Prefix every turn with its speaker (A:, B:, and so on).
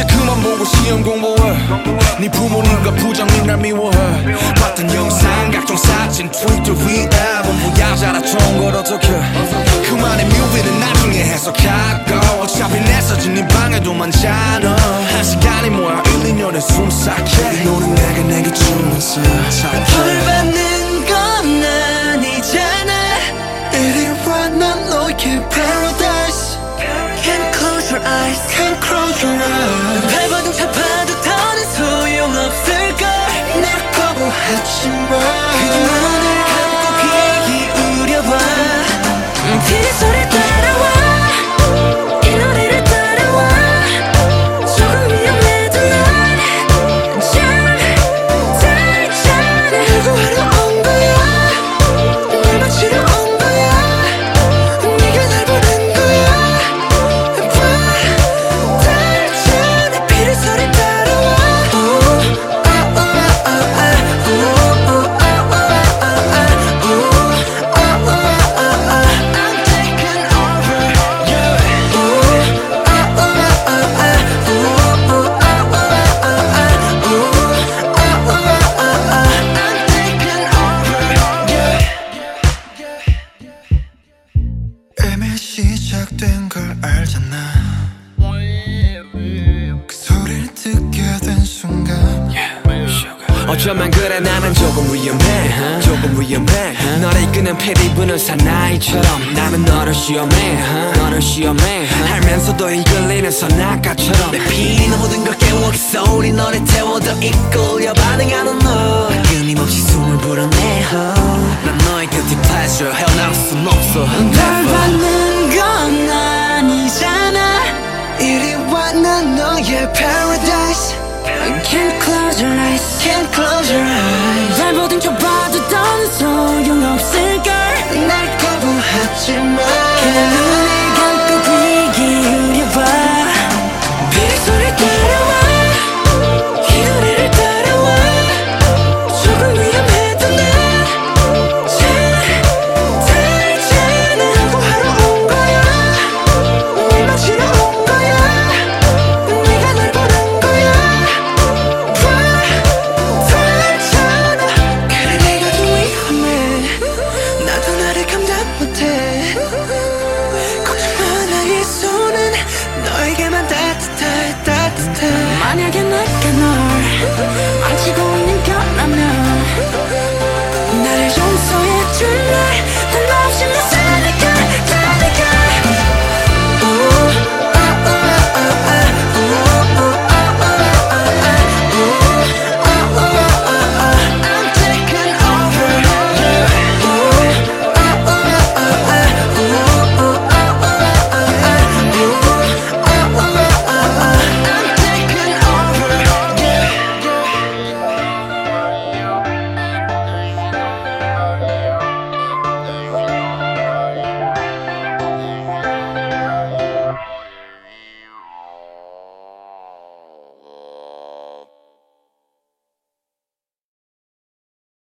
A: 이제 그만 보고 시험 공부해. 네 부모님과 부장님 날 미워해. 봤던 영상 각종 사진 트위터 위에 전부 야자라 좋은 걸 어떡해. 그만의 뮤비는 나중에 해석하고 어차피 내 사진 네 방에도 많잖아. 한 시간이 뭐야? 1, 2년에 숨삭해 너는 내게 내게 주면서
B: 벌
A: 착해
B: 받는
C: 이미 시작된 걸 알잖아. 그 소리를 듣게 된 순간
A: 어쩌면 그래 나는 조금 위험해. 조금 위험해. 너를 이끄는 피리 부는 사나이처럼 나는 너를 시험해. 너를 시험해. 알면서도 이끌리는 선악가처럼 내 피는 모든 걸 깨워. 그 소리 너를 태워 더 이끌려 반응하는 너 guilty pleasure 헤어나올 순 없어
B: 널
A: Never
B: 받는 건 아니잖아 이리 와난 너의 paradise Can't close your eyes Can't close your eyes